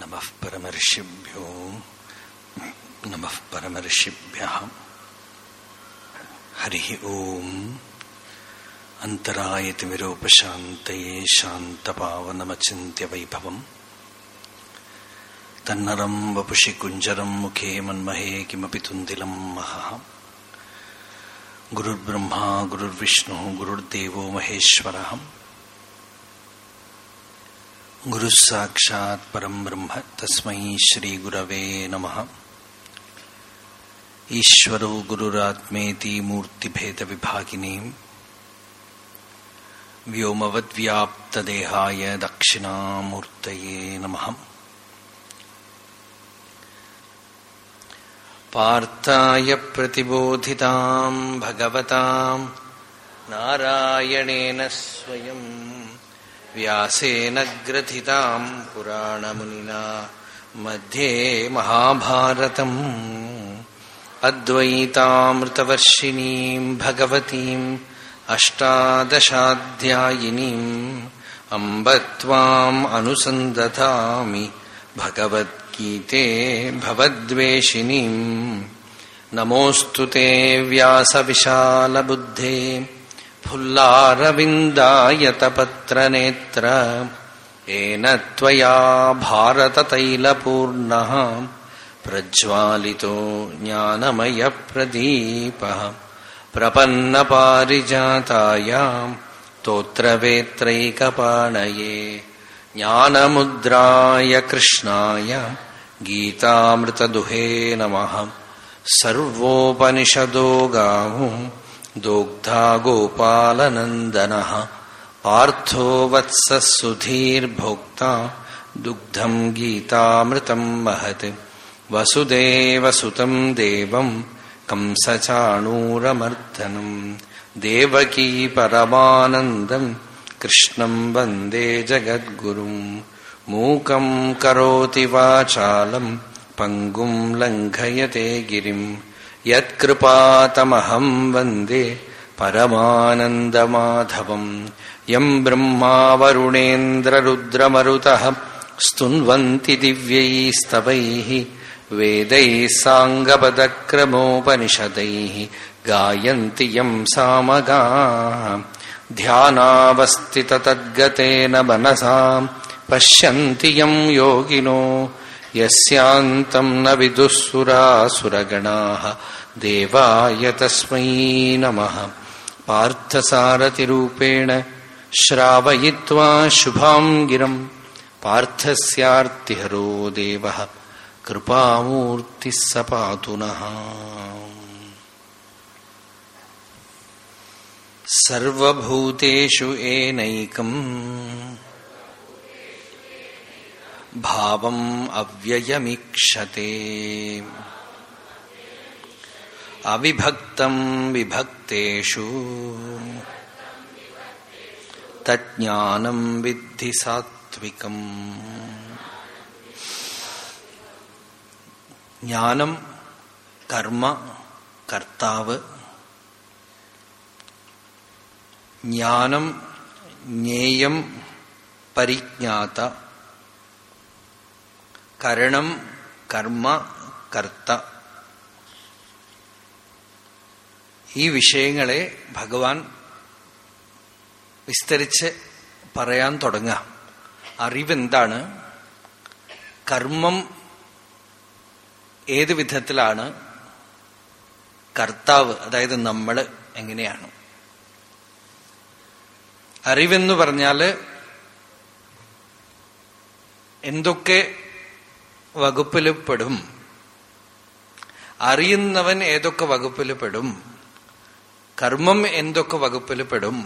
नमः परमर्षिभ्यो। नमः परमर्षिभ्यः हरिः ओम्। अन्तरायतिमिरोपशान्तये शान्तपावनमचिन्त्यवैभवम्। तन्नरम् वपुषि कुञ्जरम् मुखे मन्महे किमपि तुन्दिलम् महः। गुरुर्ब्रह्मा, गुरुर्विष्णुः, गुरुर्देवो महेश्वरः। गुरुः साक्षात् परम् ब्रह्म तस्मै श्रीगुरवे नमः। ईश्वरो गुरुरात्मेति मूर्तिभेदविभागिनीम् व्योमवद्व्याप्तदेहाय दक्षिणामूर्तये नमः। पार्थाय प्रतिबोधिताम् भगवताम् नारायणेन स्वयम्। व्यासेन ग्रथिताम् पुराणमुनिना। मध्ये महाभारतम्। अद्वैतामृतवर्षिणीम्, भगवतीम्, अष्टादशाध्यायिनीम् अम्ब त्वाम् अनुसन्दधामि, भगवद्गीते भवद्वेषिणीम्। नमोऽस्तु ते व्यासविशालबुद्धे। फुल्लारविन्दायतपत्रनेत्र येन त्वया भारततैलपूर्णः। प्रज्वालितो ज्ञानमयप्रदीपः। प्रपन्नपारिजातायाम् तोत्रवेत्रैकपाणये ज्ञानमुद्राय कृष्णाय गीतामृतदुहे नमः। सर्वोपनिषदो गावो दोग्धा गोपालनन्दनः। पार्थो वत्सः सुधीर्भोक्ता दुग्धम् गीतामृतम् महत्। वसुदेवसुतम् देवम् कंसचाणूरमर्दनम् देवकी परमानन्दम् कृष्णम् वन्दे जगद्गुरुम् मूकम् करोति वाचालम् पङ्गुम् लङ्घयते गिरिम् यत्कृपातमहम् वन्दे परमानन्दमाधवम् यम् ब्रह्मा वरुणेन्द्ररुद्रमरुतः स्तुन्वन्ति दिव्यैस्तवैः वेदैः साङ्गपदक्रमोपनिषदैः गायन्ति यम् सामगा ध्यानावस्थिततद्गतेन मनसाम् पश्यन्ति यम् योगिनो यस्यान्तम् न विदुःसुरासुरगणाः। देवाय तस्मै नमः। पार्थसारथिरूपेण श्रावयित्वा शुभाम् गिरम् पार्थस्यार्तिहरो देवः। कृपामूर्तिः स पातु नः सर्वभूतेषु एनैकम् भावम् अव्ययमीक्षते अविभक्तम् विभक्तेषु तज्ज्ञानम् विद्धि सात्विकम् ജ്ഞാനം കർമ്മ കർത്താവ് ജ്ഞാനം ജ്ഞേയം പരിജ്ഞാത കരണം കർമ്മ കർത്ത. ഈ വിഷയങ്ങളെ ഭഗവാൻ വിസ്തരിച്ച് പറയാൻ തുടങ്ങാം അറിവെന്താണ്? കർമ്മം ഏത് വിധത്തിലാണ്? കർത്താവ് അതായത് നമ്മൾ എങ്ങനെയാണ്? അറിവെന്ന് പറഞ്ഞാൽ എന്തൊക്കെ വകുപ്പിൽ പെടും അറിയുന്നവൻ ഏതൊക്കെ വകുപ്പിൽ പെടും കർമ്മം എന്തൊക്കെ വകുപ്പിൽ പെടും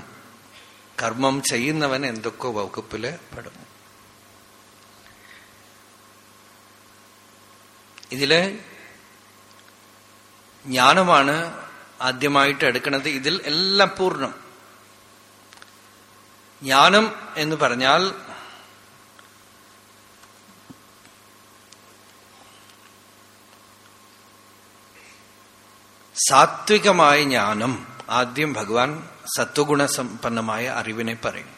കർമ്മം ചെയ്യുന്നവൻ എന്തൊക്കെ വകുപ്പിൽ പെടും ഇതിൽ ജ്ഞാനമാണ് ആദ്യമായിട്ട് എടുക്കുന്നത്. ഇതിൽ എല്ലാം പൂർണം. ജ്ഞാനം എന്ന് പറഞ്ഞാൽ സാത്വികമായ ജ്ഞാനം ആദ്യം ഭഗവാൻ സത്വഗുണസമ്പന്നമായ അറിവിനെ പറയും.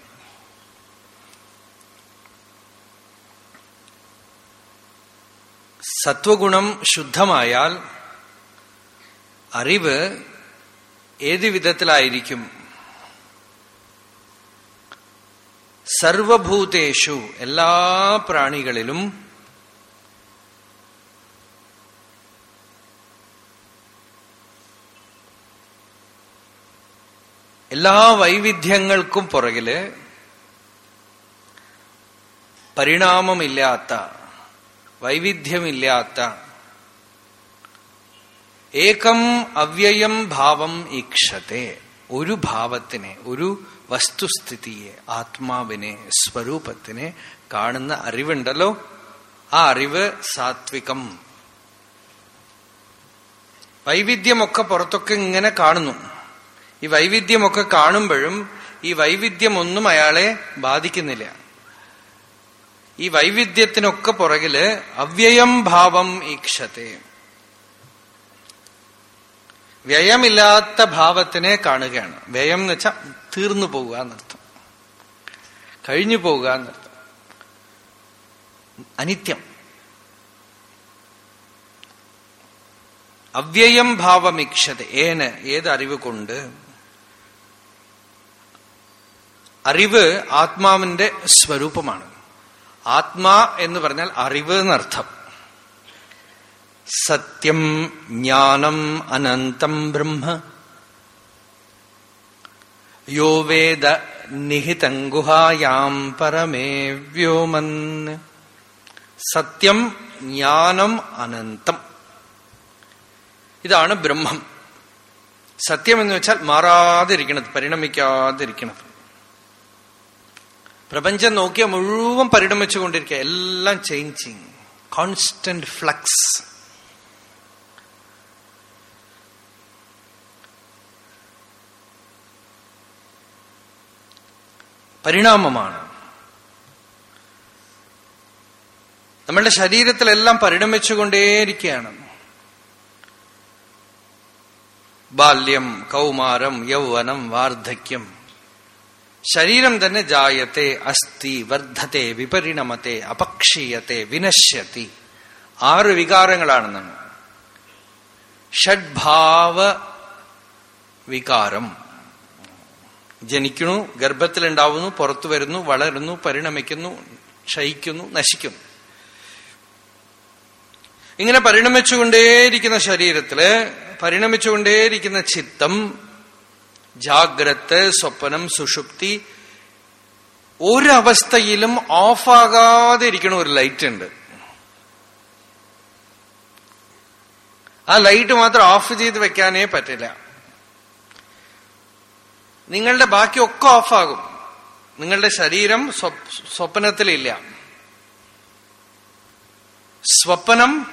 സത്വഗുണം ശുദ്ധമായാൽ അറിവ് ഏത് വിധത്തിലായിരിക്കും? സർവഭൂതേഷു എല്ലാ പ്രാണികളിലും എല്ലാ വൈവിധ്യങ്ങൾക്കും പുറകിൽ പരിണാമമില്ലാത്ത വൈവിധ്യമില്ലാത്ത ഏകം അവ്യയം ഭാവം ഈക്ഷത്തെ ഒരു ഭാവത്തിനെ ഒരു വസ്തുസ്ഥിതിയെ ആത്മാവിനെ സ്വരൂപത്തിനെ കാണുന്ന അറിവുണ്ടല്ലോ. ആ അറിവ് സാത്വികം. വൈവിധ്യമൊക്കെ പുറത്തൊക്കെ ഇങ്ങനെ കാണുന്നു. ഈ വൈവിധ്യമൊക്കെ കാണുമ്പോഴും ഈ വൈവിധ്യമൊന്നും അയാളെ ബാധിക്കുന്നില്ല. ഈ വൈവിധ്യത്തിനൊക്കെ പുറകിൽ അവ്യയം ഭാവം ഈക്ഷത്തെ. വ്യയമില്ലാത്ത ഭാവത്തിനെ കാണുകയാണ്. വ്യയം എന്ന് വെച്ചാൽ തീർന്നു പോവുക എന്നർത്ഥം. കഴിഞ്ഞു പോവുക എന്നർത്ഥം. അനിത്യം. അവ്യയം ഭാവമിക്ഷത ഏന് ഏത് അറിവ് കൊണ്ട് അറിവ് ആത്മാവിന്റെ സ്വരൂപമാണ്. ആത്മാ എന്ന് പറഞ്ഞാൽ അറിവ് എന്നർത്ഥം. സത്യം ജ്ഞാനം അനന്തം ബ്രഹ്മ. യോ വേദ നിഹിതം ഗുഹായാം പരമേ വ്യോമൻ. സത്യം ജ്ഞാനം അനന്തം. ഇതാണ് ബ്രഹ്മം. സത്യം എന്ന് വെച്ചാൽ മാറാതിരിക്കണത് പരിണമിക്കാതിരിക്കണത്. പ്രപഞ്ചം നോക്കിയാൽ മുഴുവൻ പരിണമിച്ചുകൊണ്ടിരിക്കുക എല്ലാം ചേഞ്ചിങ് കോൺസ്റ്റന്റ് ഫ്ലക്സ് പരിണാമമാണ്. നമ്മളുടെ ശരീരത്തിലെല്ലാം പരിണമിച്ചുകൊണ്ടേയിരിക്കുകയാണ് ബാല്യം കൗമാരം യൗവനം വാർദ്ധക്യം. ശരീരം തന്നെ ജായത്തെ അസ്ഥി വർദ്ധത്തെ വിപരിണമത്തെ അപക്ഷീയത്തെ വിനശ്യത്തി ആറ് വികാരങ്ങളാണെന്നാണ്. ഷഡ്ഭാവ വികാരം. ജനിക്കണു ഗർഭത്തിലുണ്ടാവുന്നു പുറത്തു വരുന്നു വളരുന്നു പരിണമിക്കുന്നു ക്ഷയിക്കുന്നു നശിക്കുന്നു. ഇങ്ങനെ പരിണമിച്ചുകൊണ്ടേയിരിക്കുന്ന ശരീരത്തിൽ പരിണമിച്ചുകൊണ്ടേയിരിക്കുന്ന ചിത്തം ജാഗ്രത് സ്വപ്നം സുഷുപ്തി ഒരവസ്ഥയിലും ഓഫാകാതെ ഇരിക്കണ ഒരു ലൈറ്റ് ഉണ്ട്. ആ ലൈറ്റ് മാത്രം ഓഫ് ചെയ്ത് വെക്കാനേ പറ്റില്ല. നിങ്ങളുടെ ബാക്കിയൊക്കെ ഓഫാകും. നിങ്ങളുടെ ശരീരം സ്വപ്നത്തിലില്ല. സ്വപ്നം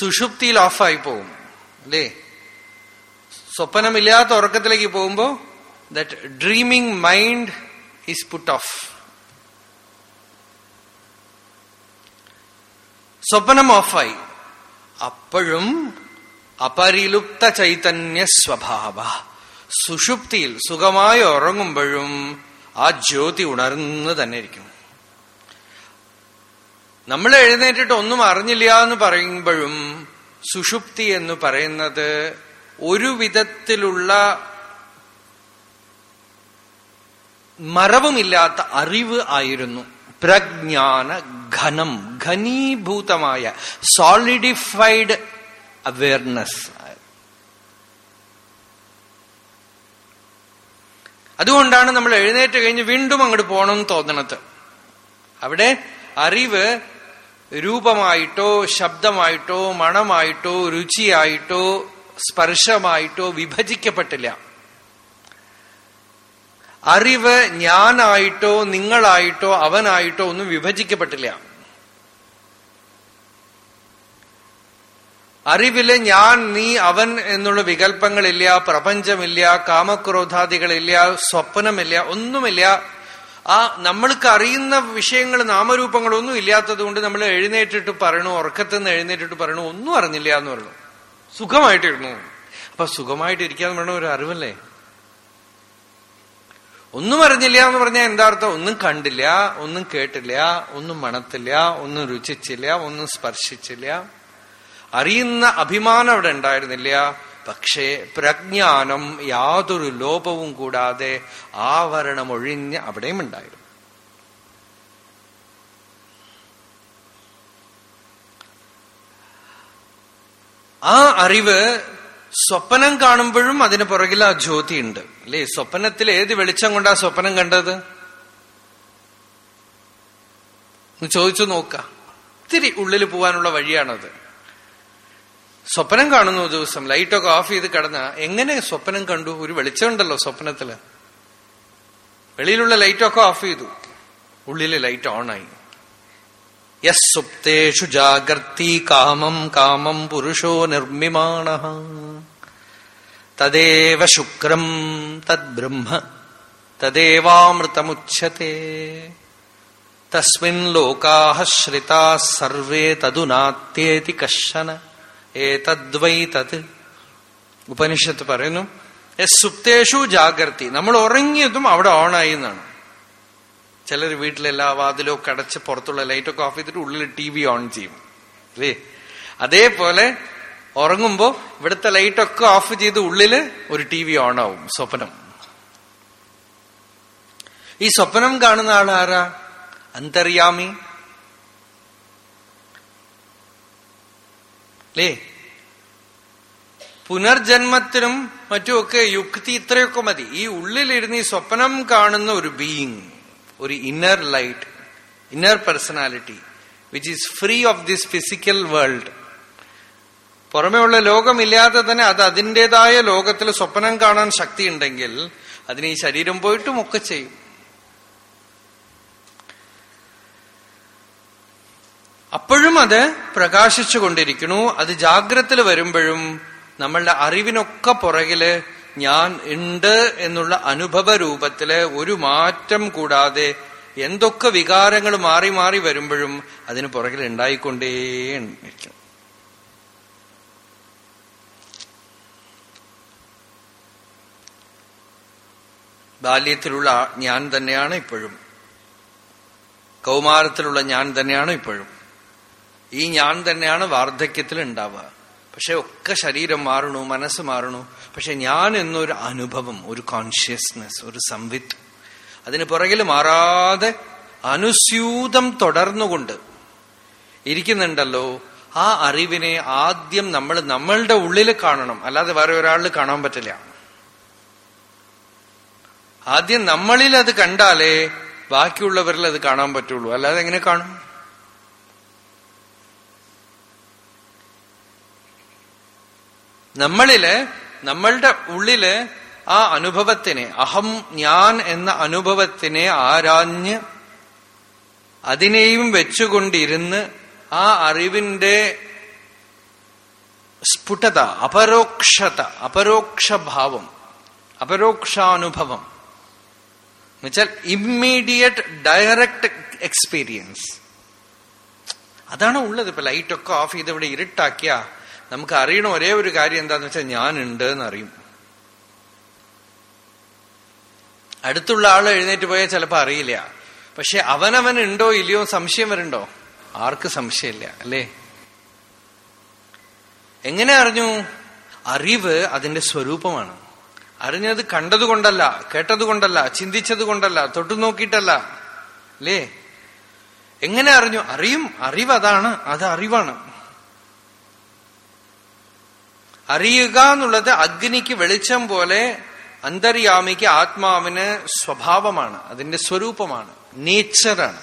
സുഷുപ്തിയിൽ ഓഫായി പോകും അല്ലേ? സ്വപ്നമില്ലാത്ത ഉറക്കത്തിലേക്ക് പോകുമ്പോ that dreaming mind is put off സ്വപ്നം ഓഫായി. അപ്പോഴും അപരിലുപ്ത ചൈതന്യ സ്വഭാവ. സുഷുപ്തിയിൽ സുഖമായി ഉറങ്ങുമ്പോഴും ആ ജ്യോതി ഉണർന്നു തന്നെ ഇരിക്കും. നമ്മൾ എഴുന്നേറ്റിട്ട് ഒന്നും അറിഞ്ഞില്ല എന്ന് പറയുമ്പോഴും സുഷുപ്തി എന്ന് പറയുന്നത് ഒരു വിധത്തിലുള്ള മറവുമില്ലാത്ത അറിവ് ആയിരുന്നു. പ്രജ്ഞാന ഘനം ഘനീഭൂതമായ സോളിഡിഫൈഡ് അവയർനെസ് അതുകൊണ്ടാണ് നമ്മൾ എഴുന്നേറ്റ് കഴിഞ്ഞ് വീണ്ടും അങ്ങോട്ട് പോകണമെന്ന് തോന്നണത്. അവിടെ അറിവ് രൂപമായിട്ടോ ശബ്ദമായിട്ടോ മണമായിട്ടോ രുചിയായിട്ടോ സ്പർശമായിട്ടോ വിഭജിക്കപ്പെട്ടില്ല. അറിവ് ഞാനായിട്ടോ നിങ്ങളായിട്ടോ അവനായിട്ടോ ഒന്നും വിഭജിക്കപ്പെട്ടില്ല. അറിവിൽ ഞാൻ നീ അവൻ എന്നുള്ള വികല്പങ്ങളില്ല പ്രപഞ്ചമില്ല കാമക്രോധാദികളില്ല സ്വപ്നമില്ല ഒന്നുമില്ല. ആ നമ്മൾക്ക് അറിയുന്ന വിഷയങ്ങൾ നാമരൂപങ്ങളൊന്നും ഇല്ലാത്തത് കൊണ്ട് നമ്മൾ എഴുന്നേറ്റിട്ട് പറയണു ഉറക്കത്തിൽ നിന്ന് എഴുന്നേറ്റിട്ട് പറയണു ഒന്നും അറിഞ്ഞില്ല എന്ന് പറഞ്ഞു. സുഖമായിട്ടിരുന്നു. അപ്പൊ സുഖമായിട്ടിരിക്കാന്ന് പറഞ്ഞ ഒരു അറിവല്ലേ? ഒന്നും അറിഞ്ഞില്ല എന്ന് പറഞ്ഞാൽ എന്താ അർത്ഥം? ഒന്നും കണ്ടില്ല ഒന്നും കേട്ടില്ല ഒന്നും മണത്തില്ല ഒന്നും രുചിച്ചില്ല ഒന്നും സ്പർശിച്ചില്ല. അറിയുന്ന അഭിമാനം അവിടെ ഉണ്ടായിരുന്നില്ല. പക്ഷേ പ്രജ്ഞാനം യാതൊരു ലോപവും കൂടാതെ ആവരണമൊഴിഞ്ഞ് അവിടെയും ഉണ്ടായിരുന്നു. ആ അറിവ് സ്വപ്നം കാണുമ്പോഴും അതിന് പുറകിൽ ആ ജ്യോതി ഉണ്ട്. അല്ലേ? സ്വപ്നത്തിൽ ഏത് വെളിച്ചം കൊണ്ടാ സ്വപ്നം കണ്ടത്? ചോദിച്ചു നോക്ക. ഒത്തിരി ഉള്ളിൽ പോവാനുള്ള വഴിയാണത്. സ്വപ്നം കാണുന്നു ദിവസം. ലൈറ്റൊക്കെ ഓഫ് ചെയ്ത് കിടന്ന എങ്ങനെ സ്വപ്നം കണ്ടു? ഒരു വെളിച്ചമുണ്ടല്ലോ സ്വപ്നത്തിൽ. വെളിയിലുള്ള ലൈറ്റൊക്കെ ഓഫ് ചെയ്തു. ഉള്ളിലെ ലൈറ്റ് ഓണായി. യസുപ്തേഷു ജാഗർത്തി കാമം കാമം പുരുഷോ നിർമ്മിമാണ. തദേവ ശുക്രം തദ്ബ്രഹ്മ തദേവാമൃതമുച്യത്തെ തസ്മിൻ ലോകാഹ ശ്രിതാ സർവേ തതുനാത്യേതി കശന ഏതദ്വൈ തത്. ഉപനിഷത്ത് പറയുന്നു സുപ്തേഷു ജാഗ്രതി നമ്മൾ ഉറങ്ങിയതും അവിടെ ഓണായി എന്നാണ്. ചിലർ വീട്ടിലെല്ലാ വാതിലൊക്കെ അടച്ച് പുറത്തുള്ള ലൈറ്റൊക്കെ ഓഫ് ചെയ്തിട്ട് ഉള്ളിൽ ടി വി ഓൺ ചെയ്യും. അല്ലേ? അതേപോലെ ഉറങ്ങുമ്പോ ഇവിടുത്തെ ലൈറ്റൊക്കെ ഓഫ് ചെയ്ത് ഉള്ളിൽ ഒരു ടി വി ഓൺ ആവും സ്വപ്നം. ഈ സ്വപ്നം കാണുന്ന ആളാരാ അന്തര്യാമി. അല്ലേ? പുനർജന്മത്തിനും മറ്റുമൊക്കെ യുക്തി ഇത്രയൊക്കെ മതി. ഈ ഉള്ളിലിരുന്ന് ഈ സ്വപ്നം കാണുന്ന ഒരു ബീയിങ് ഒരു inner light inner personality which is free of this physical world പുറമേ ഉള്ള ലോകമില്ലാതെ തന്നെ അത് അതിന്റെതായ ലോകത്തിൽ സ്വപ്നം കാണാൻ ശക്തി ഉണ്ടെങ്കിൽ അതിന് ഈ ശരീരം പോയിട്ടും ഒക്കെ ചെയ്യും. അപ്പോഴും അത് പ്രകാശിച്ചു കൊണ്ടിരിക്കുന്നു അത് ജാഗ്രത്തിൽ വരുമ്പോഴും നമ്മളുടെ അറിവിനൊക്കെ പുറകിൽ ഞാൻ ഉണ്ട് എന്നുള്ള അനുഭവ രൂപത്തിലെ ഒരു മാറ്റം കൂടാതെ എന്തൊക്കെ വികാരങ്ങൾ മാറി മാറി വരുമ്പോഴും അതിന് പുറകിൽ ഉണ്ടായിക്കൊണ്ടേ ഇരിക്കും. ബാല്യത്തിലുള്ള ഞാൻ തന്നെയാണ് ഇപ്പോഴും. കൗമാരത്തിലുള്ള ഞാൻ തന്നെയാണ് ഇപ്പോഴും. ഈ ഞാൻ തന്നെയാണ് വാർദ്ധക്യത്തിൽ ഉണ്ടാവുക പക്ഷെ ഒക്കെ ശരീരം മാറണു മനസ്സ് മാറണു. പക്ഷെ ഞാൻ എന്നൊരു അനുഭവം ഒരു കോൺഷ്യസ്നെസ് ഒരു സംവിത്ത് അതിന് പുറകിൽ മാറാതെ അനുസ്യൂതം തുടർന്നുകൊണ്ട് ഇരിക്കുന്നുണ്ടല്ലോ. ആ അറിവിനെ ആദ്യം നമ്മൾ നമ്മളുടെ ഉള്ളിൽ കാണണം. അല്ലാതെ വേറെ ഒരാളിൽ കാണാൻ പറ്റില്ല. ആദ്യം നമ്മളിൽ അത് കണ്ടാലേ ബാക്കിയുള്ളവരിൽ അത് കാണാൻ പറ്റുള്ളൂ. അല്ലാതെ എങ്ങനെ കാണും? നമ്മളിൽ നമ്മളുടെ ഉള്ളിൽ ആ അനുഭവത്തിനെ അഹം ഞാൻ എന്ന അനുഭവത്തിനെ ആരാഞ്ഞ് അതിനെയും വെച്ചുകൊണ്ടിരുന്ന് ആ അറിവിന്റെ സ്ഫുടത അപരോക്ഷത അപരോക്ഷഭാവം അപരോക്ഷാനുഭവം. എന്നുവെച്ചാൽ ഇമ്മീഡിയറ്റ് ഡയറക്റ്റ് എക്സ്പീരിയൻസ് അതാണ് ഉള്ളത് ഇപ്പൊ ലൈറ്റൊക്കെ ഓഫ് ചെയ്ത് ഇവിടെ ഇരുട്ടാക്കിയ നമുക്ക് അറിയണ ഒരേ ഒരു കാര്യം എന്താന്ന് വെച്ചാൽ ഞാനുണ്ട് എന്നറിയും അടുത്തുള്ള ആൾ എഴുന്നേറ്റ് പോയാൽ ചിലപ്പോൾ അറിയില്ല. പക്ഷെ അവനവൻ ഉണ്ടോ ഇല്ലയോ സംശയം വരുണ്ടോ? ആർക്ക് സംശയമില്ല അല്ലേ? എങ്ങനെ അറിഞ്ഞു? അറിവ് അതിന്റെ സ്വരൂപമാണ്. അറിഞ്ഞത് കണ്ടതുകൊണ്ടല്ല കേട്ടതുകൊണ്ടല്ല ചിന്തിച്ചത് കൊണ്ടല്ല തൊട്ടു നോക്കിയിട്ടല്ല അല്ലേ? എങ്ങനെ അറിഞ്ഞു? അറിയും അറിവ് അതാണ് അത് അറിവാണ്. അറിയുക എന്നുള്ളത് അഗ്നിക്ക് വെളിച്ചം പോലെ അന്തര്യാമിക്ക് ആത്മാവിന് സ്വഭാവമാണ് അതിന്റെ സ്വരൂപമാണ് നേച്ചറാണ്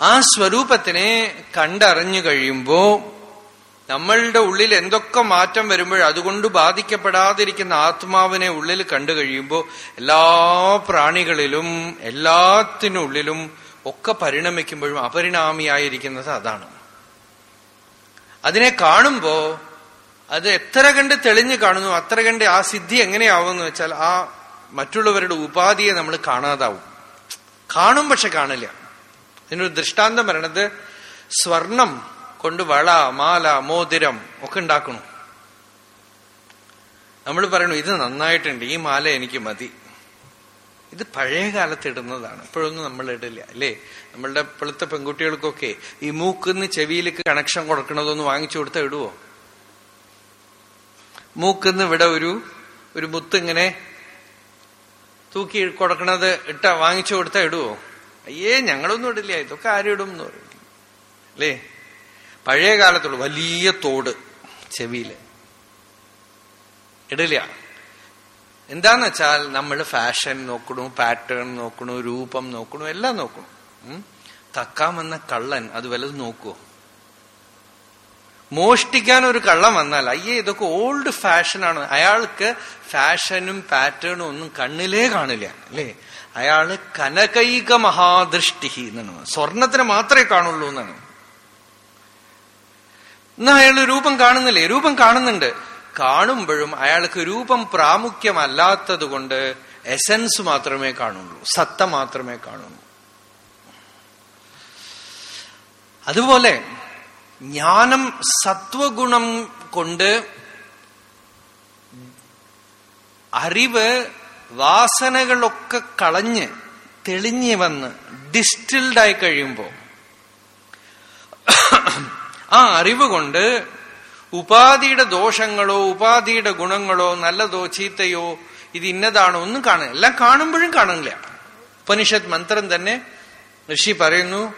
ആ സ്വരൂപത്തിനെ കണ്ടറിഞ്ഞു കഴിയുമ്പോ നമ്മളുടെ ഉള്ളിൽ എന്തൊക്കെ മാറ്റം വരുമ്പോൾ അതുകൊണ്ട് ബാധിക്കപ്പെടാതിരിക്കുന്ന ആത്മാവിനെ ഉള്ളിൽ കണ്ടു കഴിയുമ്പോൾ എല്ലാ പ്രാണികളിലും എല്ലാത്തിനുള്ളിലും ഒക്കെ പരിണമിക്കുമ്പോഴും അപരിണാമിയായിരിക്കുന്നത് അതാണ്. അതിനെ കാണുമ്പോ അത് എത്ര കണ്ട് തെളിഞ്ഞു കാണുന്നു അത്ര കണ്ട് ആ സിദ്ധി എങ്ങനെയാവുമെന്ന് വെച്ചാൽ ആ മറ്റുള്ളവരുടെ ഉപാധിയെ നമ്മൾ കാണാതാവും. കാണും പക്ഷെ കാണില്ല. ഇതിനൊരു ദൃഷ്ടാന്തം പറയണത് സ്വർണം കൊണ്ട് വള മാല മോതിരം ഒക്കെ ഉണ്ടാക്കണു. നമ്മൾ പറയണു ഇത് നന്നായിട്ടുണ്ട് ഈ മാല എനിക്ക് മതി. ഇത് പഴയ കാലത്ത് ഇടുന്നതാണ്. ഇപ്പോഴൊന്നും നമ്മൾ ഇടില്ല അല്ലേ? നമ്മളുടെ ഇപ്പോഴത്തെ പെൺകുട്ടികൾക്കൊക്കെ ഈ മൂക്കിന്ന് ചെവിയിലേക്ക് കണക്ഷൻ കൊടുക്കണതൊന്ന് വാങ്ങിച്ചു കൊടുത്താൽ ഇടുവോ? മൂക്കിന്ന് ഇവിടെ ഒരു ഒരു മുത്ത് ഇങ്ങനെ തൂക്കി കൊടുക്കണത് ഇട്ട വാങ്ങിച്ചു കൊടുത്താൽ ഇടുവോ? അയ്യേ ഞങ്ങളൊന്നും ഇടില്ല. ഇതൊക്കെ ആരും ഇടും എന്ന് പറയും. അല്ലേ? പഴയ കാലത്തുള്ളൂ വലിയ തോട് ചെവിയിൽ. ഇടില്ല. എന്താന്ന് വെച്ചാൽ നമ്മൾ ഫാഷൻ നോക്കണു പാറ്റേൺ നോക്കണു രൂപം നോക്കണു എല്ലാം നോക്കണു. തക്കാൻ തക്കാമെന്ന കള്ളൻ അത് വല്ലതും നോക്കുവോ? മോഷ്ടിക്കാൻ ഒരു കള്ളം വന്നാൽ അയ്യേ ഇതൊക്കെ ഓൾഡ് ഫാഷനാണ് അയാൾക്ക് ഫാഷനും പാറ്റേണും ഒന്നും കണ്ണിലേ കാണില്ല അല്ലേ? അയാൾ കനകൈക മഹാദൃഷ്ടി എന്നാണ്. സ്വർണത്തിന് മാത്രമേ കാണുള്ളൂ എന്നാണ്. എന്നാ അയാൾ രൂപം കാണുന്നില്ലേ? രൂപം കാണുന്നുണ്ട്. കാണുമ്പോഴും അയാൾക്ക് രൂപം പ്രാമുഖ്യമല്ലാത്തത് കൊണ്ട് എസൻസ് മാത്രമേ കാണുള്ളൂ സത്ത മാത്രമേ കാണുള്ളൂ. അതുപോലെ ജ്ഞാനം സത്വഗുണം കൊണ്ട് അറിവ് വാസനകളൊക്കെ കളഞ്ഞ് തെളിഞ്ഞു വന്ന് ഡിസ്റ്റിൽഡായി കഴിയുമ്പോൾ ആ അറിവ് കൊണ്ട് ഉപാധിയുടെ ദോഷങ്ങളോ ഉപാധിയുടെ ഗുണങ്ങളോ നല്ലതോ ചീത്തയോ ഇത് ഇന്നതാണോ ഒന്നും കാണുക. എല്ലാം കാണുമ്പോഴും കാണുന്നില്ല. ഉപനിഷത്ത് മന്ത്രം തന്നെ ഋഷി പറയുന്നു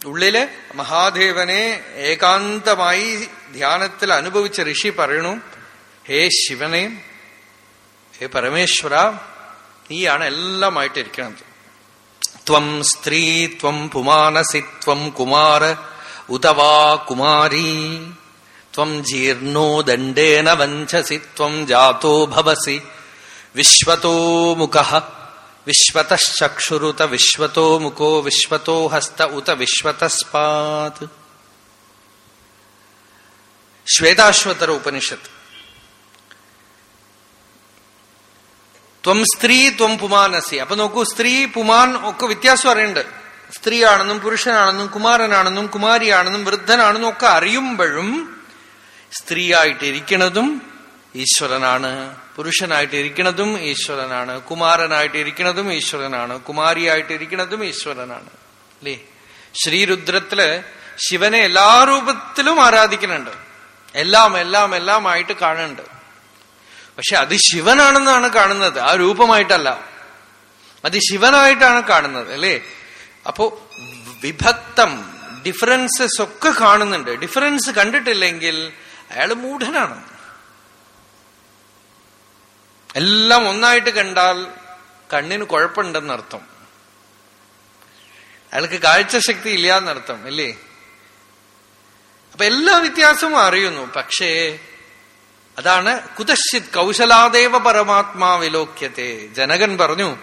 ഉള്ളിൽ മഹാദേവനെ ഏകാന്തമായി ധ്യാനത്തിൽ അനുഭവിച്ച ഋഷി പറയണു ഹേ ശിവനെ ഹേ പരമേശ്വര നീയാണ് എല്ലാമായിട്ടിരിക്കുന്നത് ത്വം സ്ത്രീ ത്വം പുമാനസി ത്വം കുമാര ഉതവാ കുമാരീ. ജീർണോ ദണ്ഡേന വഞ്ചസി ത്വം ജാതോ ഭവസി. വിശ്വതോ മുഖ വിശ്വതശ്ചക്ഷുരുത വിശ്വതോ മുഖോ വിശ്വതോ ഹസ്ത ഉത വിശ്വതസ്പാത് ശ്വേതാശ്വതര ഉപനിഷത്ത്. ത്വം സ്ത്രീ ത്വം പുമാനസി. അപ്പൊ നോക്കൂ സ്ത്രീ പുമാൻ ഒക്കെ വ്യത്യാസം അറിയണ്ട്. സ്ത്രീയാണെന്നും പുരുഷനാണെന്നും കുമാരനാണെന്നും കുമാരിയാണെന്നും വൃദ്ധനാണെന്നും ഒക്കെ അറിയുമ്പോഴും സ്ത്രീയായിട്ടിരിക്കുന്നതും ഈശ്വരനാണ് പുരുഷനായിട്ടിരിക്കുന്നതും ഈശ്വരനാണ് കുമാരനായിട്ടിരിക്കുന്നതും ഈശ്വരനാണ് കുമാരിയായിട്ടിരിക്കുന്നതും ഈശ്വരനാണ്. അല്ലേ ശ്രീരുദ്രത്തിൽ ശിവനെ എല്ലാ രൂപത്തിലും ആരാധിക്കുന്നുണ്ട്. എല്ലാം എല്ലാം എല്ലാം ആയിട്ട് കാണുന്നുണ്ട്. പക്ഷെ അത് ശിവനാണെന്നാണ് കാണുന്നത്. ആ രൂപമായിട്ടല്ല. അത് ശിവനായിട്ടാണ് കാണുന്നത് അല്ലേ? അപ്പോ വിഭക്തം ഡിഫറൻസസ് ഒക്കെ കാണുന്നുണ്ട്. ഡിഫറൻസ് കണ്ടിട്ടില്ലെങ്കിൽ അയാൾ മൂഢനാണ്. എല്ലാം ഒന്നായിട്ട് കണ്ടാൽ കണ്ണിന് കുഴപ്പമുണ്ടെന്നർത്ഥം അയാൾക്ക് കാഴ്ചശക്തി ഇല്ല എന്നർത്ഥം അല്ലേ? അപ്പൊ എല്ലാ വ്യത്യാസവും അറിയുന്നു. പക്ഷേ അതാണ് കുതശ്ചിത് കൗശലാദേവ പരമാത്മാ വിലോക്യത്തെ. ജനകൻ പറഞ്ഞു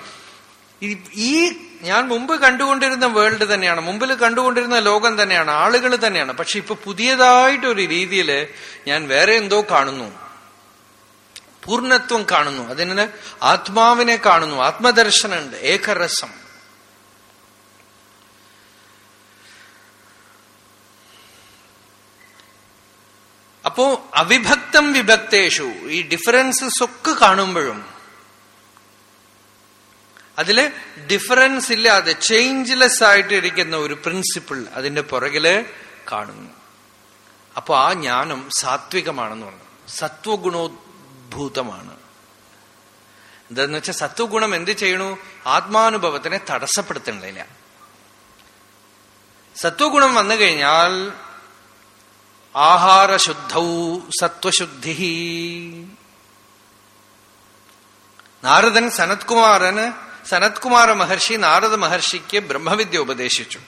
ഈ ഞാൻ മുമ്പ് കണ്ടുകൊണ്ടിരുന്ന വേൾഡ് തന്നെയാണ്. മുമ്പിൽ കണ്ടുകൊണ്ടിരുന്ന ലോകം തന്നെയാണ്. ആളുകൾ തന്നെയാണ്. പക്ഷെ ഇപ്പൊ പുതിയതായിട്ടൊരു രീതിയിൽ ഞാൻ വേറെ എന്തോ കാണുന്നു. പൂർണത്വം കാണുന്നു. അതിന് ആത്മാവിനെ കാണുന്നു. ആത്മദർശനമുണ്ട് ഏകരസം. അപ്പോ അവിഭക്തം വിഭക്തേഷു. ഈ ഡിഫറൻസസ് ഒക്കെ കാണുമ്പോഴും അതിൽ ഡിഫറൻസ് ഇല്ലാതെ ചേഞ്ച്ലെസ് ആയിട്ട് ഇരിക്കുന്ന ഒരു പ്രിൻസിപ്പിൾ അതിന്റെ പുറകിൽ കാണുന്നു. അപ്പൊ ആ ജ്ഞാനം സാത്വികമാണെന്ന് പറഞ്ഞു. സത്വഗുണോദ്ഭൂതമാണ്. എന്താന്ന് വെച്ചാൽ സത്വഗുണം എന്ത് ചെയ്യണു? ആത്മാനുഭവത്തിനെ തടസ്സപ്പെടുത്തണില്ല സത്വഗുണം വന്നു കഴിഞ്ഞാൽ ആഹാരശുദ്ധൗ സത്വശുദ്ധി നാരദൻ സനത്കുമാരന് സനത്കുമാര മഹർഷി നാരദ മഹർഷിക്ക് ബ്രഹ്മവിദ്യ ഉപദേശിച്ചു.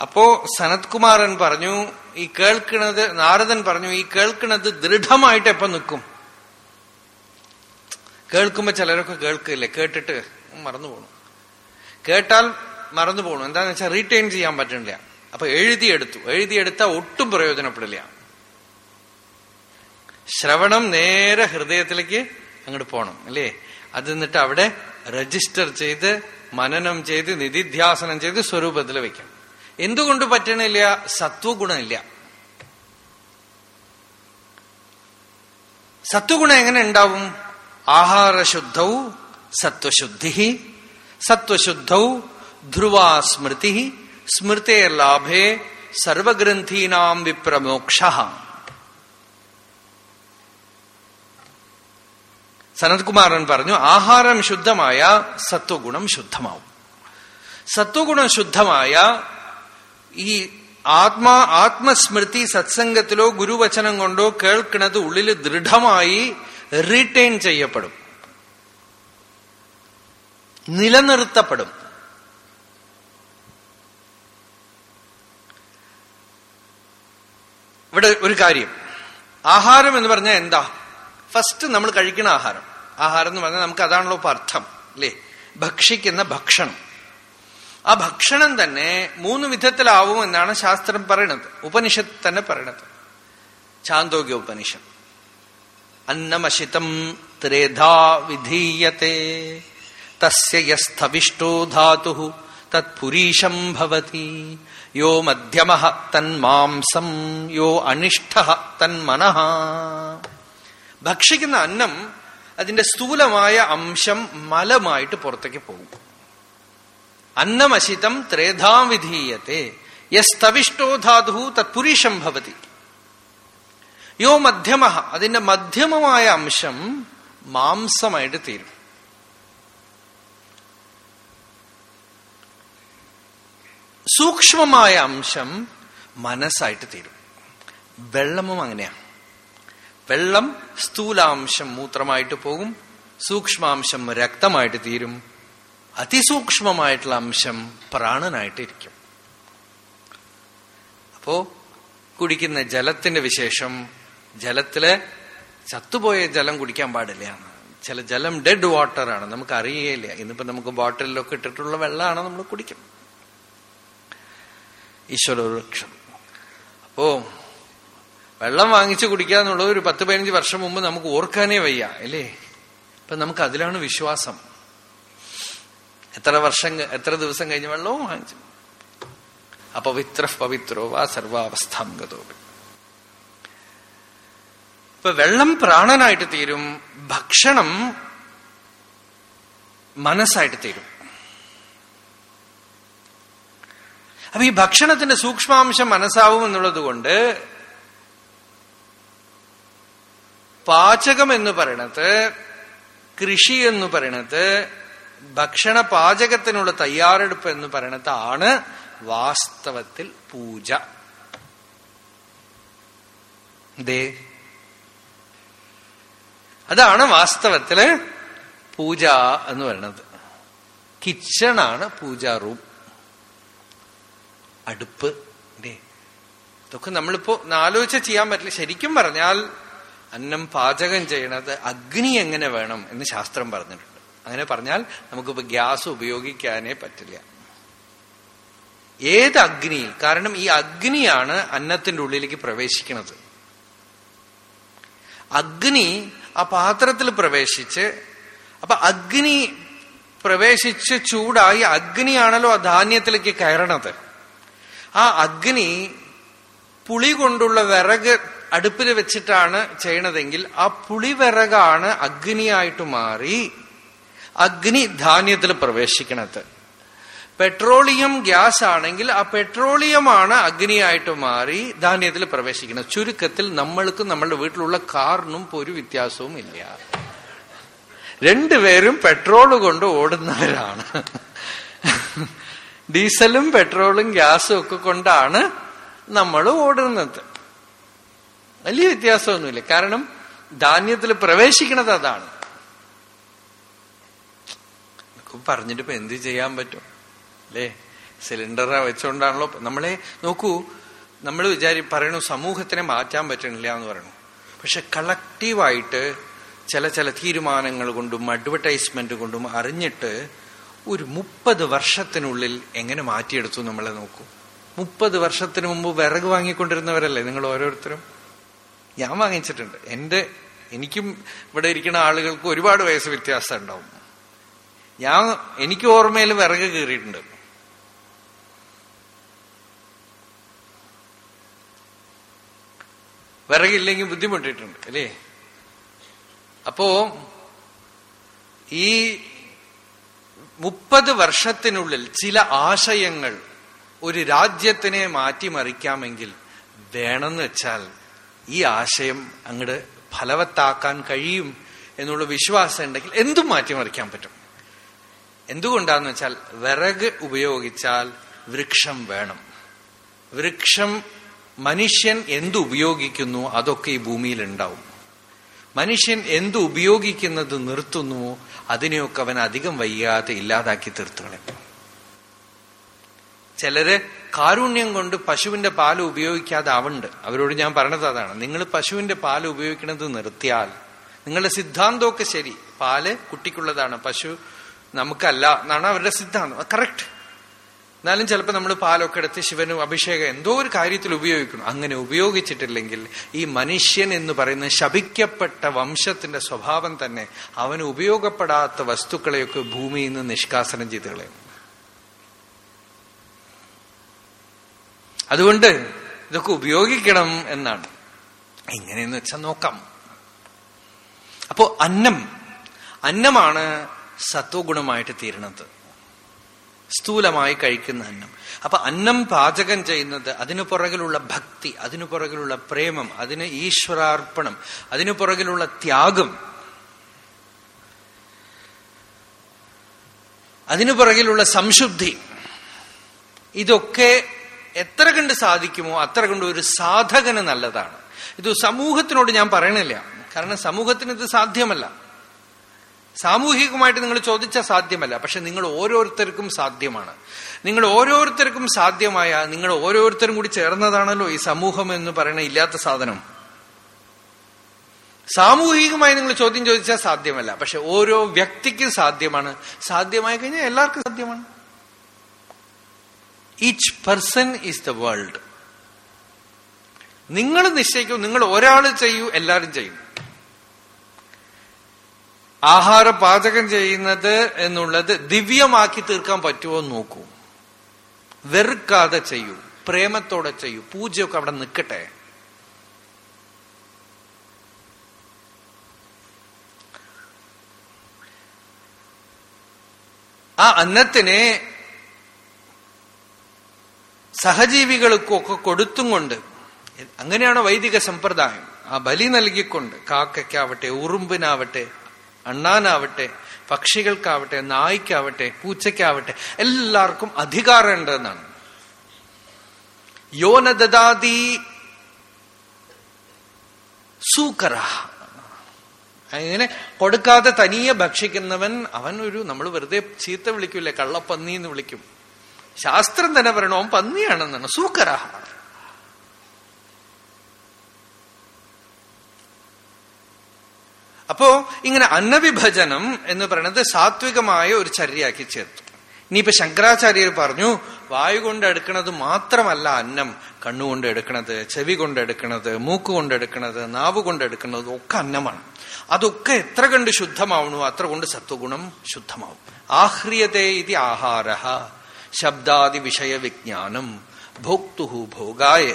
അപ്പോ സനത്കുമാരൻ പറഞ്ഞു ഈ കേൾക്കുന്നത് നാരദൻ പറഞ്ഞു ഈ കേൾക്കുന്നത് ദൃഢമായിട്ട് എപ്പോ നിൽക്കും? കേൾക്കുമ്പോ ചിലരൊക്കെ കേൾക്കില്ലേ? കേട്ടിട്ട് മറന്നു പോണു. കേട്ടാൽ മറന്നു പോണു. എന്താന്ന് വെച്ചാൽ റീറ്റെയിൻ ചെയ്യാൻ പറ്റണില്ല. അപ്പൊ എഴുതിയെടുത്തു. എഴുതിയെടുത്താൽ ഒട്ടും പ്രയോജനപ്പെടില്ല. ശ്രവണം നേരെ ഹൃദയത്തിലേക്ക് അങ്ങോട്ട് പോണം അല്ലേ? അത് എന്നിട്ട് അവിടെ രജിസ്റ്റർ ചെയ്ത് മനനം ചെയ്ത് നിധിധ്യാസനം ചെയ്ത് സ്വരൂപത്തിൽ വെക്കണം എന്തുകൊണ്ട് പറ്റണില്ല? സത്വഗുണമില്ല. സത്വഗുണം എങ്ങനെ ഉണ്ടാവും? ആഹാരശുദ്ധൗ സത്വശുദ്ധി സത്വശുദ്ധൗ ധ്രുവാ സ്മൃതി സ്മൃതേർലാഭേ സർവഗ്രന്ഥീനാം വിപ്രമോക്ഷ. സനത്കുമാരൻ പറഞ്ഞു ആഹാരം ശുദ്ധമായ സത്വഗുണം ശുദ്ധമാവും. സത്വഗുണം ശുദ്ധമായ ഈ ആത്മാ ആത്മസ്മൃതി സത്സംഗത്തിലോ ഗുരുവചനം കൊണ്ടോ കേൾക്കുന്നത് ഉള്ളിൽ ദൃഢമായി റീറ്റെയിൻ ചെയ്യപ്പെടും. നിലനിർത്തപ്പെടും. ഇവിടെ ഒരു കാര്യം. ആഹാരം എന്ന് പറഞ്ഞാൽ എന്താ? ഫസ്റ്റ് നമ്മൾ കഴിക്കുന്ന ആഹാരം. ആഹാരം എന്ന് പറഞ്ഞാൽ നമുക്ക് അതാണല്ലോ ഇപ്പൊ അർത്ഥം അല്ലേ? ഭക്ഷിക്കുന്ന ഭക്ഷണം. ആ ഭക്ഷണം തന്നെ മൂന്ന് വിധത്തിലാവും എന്നാണ് ശാസ്ത്രം പറയണത്. ഉപനിഷത്ത് തന്നെ പറയണത്. ചാന്തോഗ്യ ഉപനിഷത്ത്. അന്നമശിതം ത്രേധാ വിധീയത്തെ. തസ്യ യസ്ഥവിഷ്ടോ ധാതു തത്പുരീശം ഭവതി. യോ മധ്യമ തന്മാംസം യോ അനിഷ്ഠ തന്മന. ഭക്ഷിക്കുന്ന അന്നം അതിന്റെ സ്ഥൂലമായ അംശം മലമായിട്ട് പുറത്തേക്ക് പോകും. അന്നമശിതം ത്രേധാം വിധീയത്തെ. യസ്തവിഷ്ടോ ധാതു തത്പുരുഷം ഭവതി. യോ മധ്യമ അതിന്റെ മധ്യമമായ അംശം മാംസമായിട്ട് തീരും. സൂക്ഷ്മമായ അംശം മനസ്സായിട്ട് തീരും. വെള്ളമും അങ്ങനെയാണ് വെള്ളം സ്ഥൂലാംശം മൂത്രമായിട്ട് പോകും സൂക്ഷ്മാംശം രക്തമായിട്ട് തീരും അതിസൂക്ഷ്മമായിട്ടുള്ള അംശം പ്രാണനായിട്ട് ഇരിക്കും. അപ്പോ കുടിക്കുന്ന ജലത്തിന്റെ വിശേഷം ജലത്തിൽ ചത്തുപോയ ജലം കുടിക്കാൻ പാടില്ല. ചില ജലം ഡെഡ് വാട്ടർ ആണ് നമുക്ക് അറിയേയില്ല ഇന്നിപ്പോ നമുക്ക് ബോട്ടിലൊക്കെ ഇട്ടിട്ടുള്ള വെള്ളമാണ് നമ്മൾ കുടിക്കും ഈശ്വര വൃക്ഷം അപ്പോ വെള്ളം വാങ്ങിച്ചു കുടിക്കുക ഒരു പത്ത് പതിനഞ്ച് വർഷം മുമ്പ് നമുക്ക് ഓർക്കാനേ വയ്യ അല്ലേ? ഇപ്പൊ നമുക്ക് അതിലാണ് വിശ്വാസം. എത്ര വർഷം എത്ര ദിവസം കഴിഞ്ഞ് വെള്ളവും വാങ്ങിച്ചു? അപവിത്ര പവിത്രോ വാ സർവാവസ്ഥാം ഗതോ. ഇപ്പൊ വെള്ളം പ്രാണനായിട്ട് തീരും ഭക്ഷണം മനസ്സായിട്ട് തീരും. അപ്പൊ ഈ ഭക്ഷണത്തിന്റെ സൂക്ഷ്മാംശം മനസ്സാവും എന്നുള്ളത് കൊണ്ട് പാചകം എന്ന് പറയണത് കൃഷി എന്ന് പറയണത് ഭക്ഷണ പാചകത്തിനുള്ള തയ്യാറെടുപ്പ് എന്ന് പറയണത് ആണ് വാസ്തവത്തിൽ പൂജ. ദേ. അതാണ് വാസ്തവത്തിൽ പൂജ എന്ന് പറയുന്നത് കിച്ചണാണ് പൂജാ റൂം. അടുപ്പ്. ഇതൊക്കെ നമ്മളിപ്പോ ആലോചിച്ച ചെയ്യാൻ പറ്റില്ല. ശരിക്കും പറഞ്ഞാൽ അന്നം പാചകം ചെയ്യണത് അഗ്നി എങ്ങനെ വേണം എന്ന് ശാസ്ത്രം പറഞ്ഞിട്ടുണ്ട്. അങ്ങനെ പറഞ്ഞാൽ നമുക്കിപ്പോ ഗ്യാസ് ഉപയോഗിക്കാനേ പറ്റില്ല. ഏത് അഗ്നി? കാരണം ഈ അഗ്നിയാണ് അന്നത്തിന്റെ ഉള്ളിലേക്ക് പ്രവേശിക്കുന്നത്. അഗ്നി ആ പാത്രത്തിൽ പ്രവേശിച്ച് അപ്പൊ അഗ്നി പ്രവേശിച്ച് ചൂടായി അഗ്നിയാണല്ലോ ആ ധാന്യത്തിലേക്ക് കയറണത്. ആ അഗ്നി പുളി കൊണ്ടുള്ള വിറക് അടുപ്പിൽ വെച്ചിട്ടാണ് ചെയ്യണതെങ്കിൽ ആ പുളിവിറകാണ് അഗ്നിയായിട്ട് മാറി അഗ്നി ധാന്യത്തിൽ പ്രവേശിക്കണത്. പെട്രോളിയം ഗ്യാസ് ആണെങ്കിൽ ആ പെട്രോളിയമാണ് അഗ്നിയായിട്ട് മാറി ധാന്യത്തിൽ പ്രവേശിക്കുന്നത് ചുരുക്കത്തിൽ നമ്മൾക്ക് നമ്മളുടെ വീട്ടിലുള്ള കാറിനും ഒരു വ്യത്യാസവും ഇല്ല. രണ്ടുപേരും പെട്രോൾ കൊണ്ട് ഓടുന്നവരാണ്. ഡീസലും പെട്രോളും ഗ്യാസും ഒക്കെ കൊണ്ടാണ് നമ്മൾ ഓടുന്നത്. വലിയ വ്യത്യാസമൊന്നുമില്ല. കാരണം ധാന്യത്തിൽ പ്രവേശിക്കുന്നത് അതാണ്. പറഞ്ഞിട്ട് ഇപ്പൊ എന്ത് ചെയ്യാൻ പറ്റും? അല്ലേ? സിലിണ്ടർ വെച്ചുകൊണ്ടാണല്ലോ നമ്മളെ നോക്കൂ നമ്മൾ വിചാരി പറയണു സമൂഹത്തിനെ മാറ്റാൻ പറ്റണില്ല എന്ന് പറയണു. പക്ഷെ കളക്റ്റീവായിട്ട് ചില ചില തീരുമാനങ്ങൾ കൊണ്ടും അഡ്വർടൈസ്മെന്റ് കൊണ്ടും അറിഞ്ഞിട്ട് ഒരു മുപ്പത് വർഷത്തിനുള്ളിൽ എങ്ങനെ മാറ്റിയെടുത്തു നമ്മളെ നോക്കൂ? മുപ്പത് വർഷത്തിന് മുമ്പ് വിറക് വാങ്ങിക്കൊണ്ടിരുന്നവരല്ലേ നിങ്ങൾ ഓരോരുത്തരും? ഞാൻ വാങ്ങിച്ചിട്ടുണ്ട്. എന്റെ എനിക്കും ഇവിടെ ഇരിക്കുന്ന ആളുകൾക്ക് ഒരുപാട് വയസ്സ് വ്യത്യാസം ഉണ്ടാവും. ഞാൻ എനിക്ക് ഓർമ്മയിൽ വിറക് കീറിയിട്ടുണ്ട്. വിറകില്ലെങ്കിൽ ബുദ്ധിമുട്ടിയിട്ടുണ്ട് അല്ലേ? അപ്പോ ഈ മുപ്പത് വർഷത്തിനുള്ളിൽ ചില ആശയങ്ങൾ ഒരു രാജ്യത്തിനെ മാറ്റിമറിക്കാമെങ്കിൽ വേണമെന്ന് വെച്ചാൽ ഈ ആശയം അങ്ങോട്ട് ഫലവത്താക്കാൻ കഴിയും എന്നുള്ള വിശ്വാസം ഉണ്ടെങ്കിൽ എന്തും മാറ്റിമറിക്കാൻ പറ്റും. എന്തുകൊണ്ടാന്ന് വെച്ചാൽ വിറക് ഉപയോഗിച്ചാൽ വൃക്ഷം വേണം. വൃക്ഷം മനുഷ്യൻ എന്തുപയോഗിക്കുന്നു അതൊക്കെ ഈ ഭൂമിയിൽ ഉണ്ടാവും. മനുഷ്യൻ എന്തു ഉപയോഗിക്കുന്നത് നിർത്തുന്നുവോ അതിനെയൊക്കെ അവൻ അധികം വയ്യാതെ ഇല്ലാതാക്കി തീർത്തുകളെ ചിലര് കാരുണ്യം കൊണ്ട് പശുവിന്റെ പാൽ ഉപയോഗിക്കാതെ ആവുണ്ട്. അവരോട് ഞാൻ പറഞ്ഞത് അതാണ്. നിങ്ങൾ പശുവിന്റെ പാൽ ഉപയോഗിക്കുന്നത് നിർത്തിയാൽ നിങ്ങളുടെ സിദ്ധാന്തമൊക്കെ ശരി. പാൽ കുട്ടിക്കുള്ളതാണ്. പശു നമുക്കല്ല എന്നാണ് അവരുടെ സിദ്ധാന്തം. കറക്റ്റ്. എന്നാലും ചിലപ്പോൾ നമ്മൾ പാലൊക്കെ എടുത്ത് ശിവനും അഭിഷേകം എന്തോ ഒരു കാര്യത്തിൽ ഉപയോഗിക്കണം അങ്ങനെ ഉപയോഗിച്ചിട്ടില്ലെങ്കിൽ ഈ മനുഷ്യൻ എന്ന് പറയുന്ന ശപിക്കപ്പെട്ട വംശത്തിന്റെ സ്വഭാവം തന്നെ അവന് ഉപയോഗപ്പെടാത്ത വസ്തുക്കളെയൊക്കെ ഭൂമിയിൽ നിന്ന് നിഷ്കാസനം ചെയ്ത് കളയും. അതുകൊണ്ട് ഇതൊക്കെ ഉപയോഗിക്കണം എന്നാണ്. എങ്ങനെയെന്ന് വെച്ചാൽ നോക്കാം. അപ്പോ അന്നം അന്നമാണ് സത്വഗുണമായിട്ട് തീരണത് സ്ഥൂലമായി കഴിക്കുന്ന അന്നം. അപ്പൊ അന്നം പാചകം ചെയ്യുന്നത് അതിനു പുറകിലുള്ള ഭക്തി അതിനു പുറകിലുള്ള പ്രേമം അതിന് ഈശ്വരാർപ്പണം അതിനു പുറകിലുള്ള ത്യാഗം. അതിനു പുറകിലുള്ള സംശുദ്ധി. ഇതൊക്കെ എത്ര കണ്ട് സാധിക്കുമോ അത്ര കണ്ട് ഒരു സാധകന് നല്ലതാണ്. ഇത് സമൂഹത്തിനോട് ഞാൻ പറയണില്ല. കാരണം സമൂഹത്തിന് ഇത് സാധ്യമല്ല. സാമൂഹികമായിട്ട് നിങ്ങൾ ചോദിച്ചാൽ സാധ്യമല്ല. പക്ഷെ നിങ്ങൾ ഓരോരുത്തർക്കും സാധ്യമാണ്. നിങ്ങൾ ഓരോരുത്തർക്കും സാധ്യമായ നിങ്ങൾ ഓരോരുത്തരും കൂടി ചേർന്നതാണല്ലോ ഈ സമൂഹം എന്ന് പറയുന്ന ഇല്ലാത്ത സാധനം. സാമൂഹികമായി നിങ്ങൾ ചോദ്യം ചോദിച്ചാൽ സാധ്യമല്ല. പക്ഷെ ഓരോ വ്യക്തിക്കും സാധ്യമാണ്. സാധ്യമായി കഴിഞ്ഞാൽ എല്ലാവർക്കും സാധ്യമാണ്. Each person is the world നിങ്ങൾ നിശ്ചയിക്കൂ നിങ്ങൾ ഒരാൾ ചെയ്യൂ എല്ലാവരും ചെയ്യും. ആഹാര പാചകം ചെയ്യുന്നത് എന്നുള്ളത് ദിവ്യമാക്കി തീർക്കാൻ പറ്റുമോ എന്ന് നോക്കൂ. വെറുക്കാതെ ചെയ്യൂ പ്രേമത്തോടെ ചെയ്യൂ പൂജയൊക്കെ അവിടെ നിൽക്കട്ടെ. ആ അന്നത്തിനെ സഹജീവികൾക്കൊക്കെ കൊടുത്തും കൊണ്ട് അങ്ങനെയാണ് വൈദിക സമ്പ്രദായം? ആ ബലി നൽകിക്കൊണ്ട് കാക്കയ്ക്കാവട്ടെ ഉറുമ്പിനാവട്ടെ അണ്ണാനാവട്ടെ പക്ഷികൾക്കാവട്ടെ നായ്ക്കാവട്ടെ പൂച്ചയ്ക്കാവട്ടെ എല്ലാവർക്കും അധികാരം ഉണ്ടെന്നാണ് യോന ദദാതി സൂക്കറ അങ്ങനെ കൊടുക്കാതെ തനിയെ ഭക്ഷിക്കുന്നവൻ അവൻ ഒരു നമ്മൾ വെറുതെ ചീത്ത വിളിക്കൂലേ കള്ളപ്പന്നി എന്ന് വിളിക്കും. ശാസ്ത്രം തന്നെ പറയണോ പന്നിയാണെന്നാണ്. സൂക്കരഹ അപ്പോ ഇങ്ങനെ അന്നവിഭജനം എന്ന് പറയുന്നത് സാത്വികമായ ഒരു ചര്യയാക്കി ചേർത്തു. ഇനിയിപ്പോ ശങ്കരാചാര്യർ പറഞ്ഞു വായു കൊണ്ട് എടുക്കുന്നത് മാത്രമല്ല അന്നം കണ്ണുകൊണ്ട് എടുക്കുന്നത് ചെവി കൊണ്ട് എടുക്കുന്നത് മൂക്ക് കൊണ്ട് എടുക്കുന്നത് നാവ് കൊണ്ട് എടുക്കുന്നത് ഒക്കെ അന്നമാണ്. അതൊക്കെ എത്ര കണ്ട് ശുദ്ധമാവണോ അത്ര കൊണ്ട് സത്വഗുണം ശുദ്ധമാവും. ആഹ്രിയതേ ഇത് ആഹാര ശബ്ദാദി വിഷയ വിജ്ഞാനം ഭോക്തു ഭോഗായ.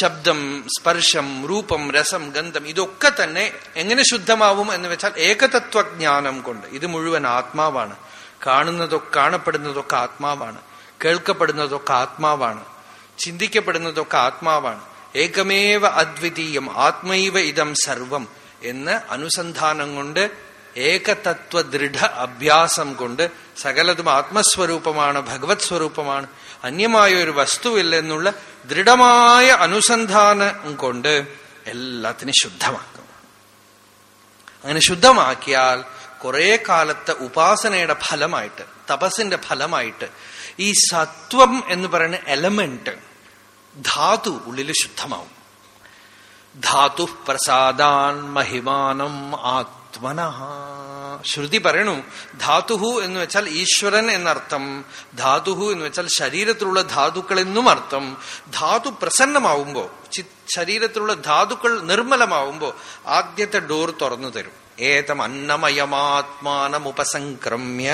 ശബ്ദം സ്പർശം രൂപം രസം ഗന്ധം ഇതൊക്കെ തന്നെ എങ്ങനെ ശുദ്ധമാവും എന്ന് വെച്ചാൽ ഏകതത്വജ്ഞാനം കൊണ്ട്. ഇത് മുഴുവൻ ആത്മാവാണ്. കാണുന്നതൊക്കെ കാണപ്പെടുന്നതൊക്കെ ആത്മാവാണ്. കേൾക്കപ്പെടുന്നതൊക്കെ ആത്മാവാണ്. ചിന്തിക്കപ്പെടുന്നതൊക്കെ ആത്മാവാണ്. ഏകമേവ അദ്വിതീയം ആത്മൈവ ഇതം സർവം എന്ന് അനുസന്ധാനം കൊണ്ട് ഏകതത്വ ദൃഢ അഭ്യാസം കൊണ്ട് സകലതും ആത്മസ്വരൂപമാണ് ഭഗവത് സ്വരൂപമാണ്. അന്യമായ ഒരു വസ്തുവില്ലെന്നുള്ള ദൃഢമായ അനുസന്ധാനം കൊണ്ട് എല്ലാത്തിനും ശുദ്ധമാക്കും. അങ്ങനെ ശുദ്ധമാക്കിയാൽ കുറെ കാലത്തെ ഉപാസനയുടെ ഫലമായിട്ട് തപസിന്റെ ഫലമായിട്ട് ഈ സത്വം എന്ന് പറയുന്ന എലമെന്റ് ധാതു ഉള്ളിൽ ശുദ്ധമാവും. ധാതു പ്രസാദാൻ മഹിമാനം ആത്മന ശ്രുതി പറയണു ധാതുഹു എന്ന് വെച്ചാൽ ഈശ്വരൻ എന്നർത്ഥം. ധാതുഹു എന്ന് വെച്ചാൽ ശരീരത്തിലുള്ള ധാതുക്കൾ എന്നും അർത്ഥം. ധാതു പ്രസന്നമാവുമ്പോ ശരീരത്തിലുള്ള ധാതുക്കൾ നിർമ്മലമാവുമ്പോ ആദ്യത്തെ ഡോർ തുറന്നു തരും. ഏതം അന്നമയമാത്മാനമുപസംക്രമ്യ